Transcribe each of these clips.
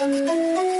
Thank you.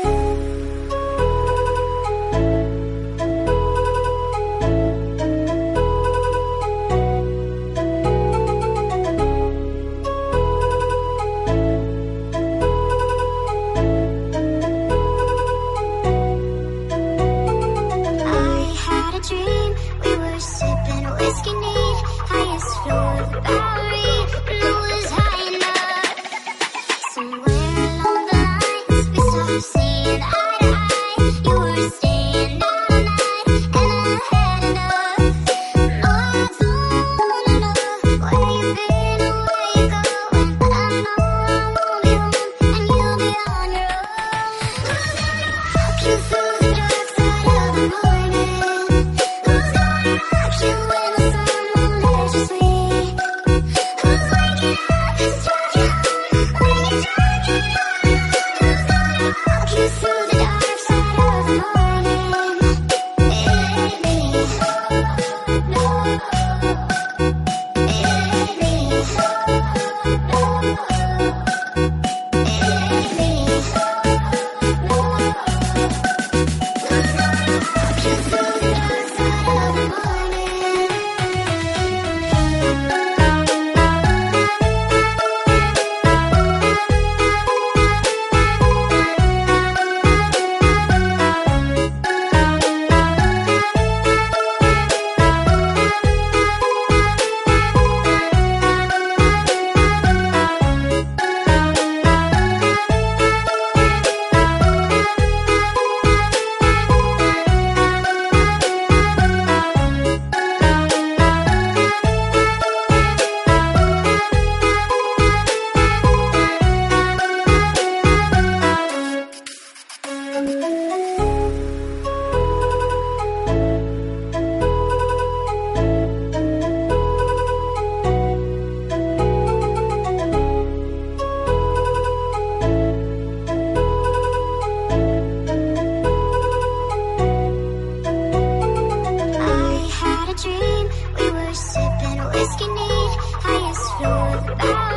risking highest floor.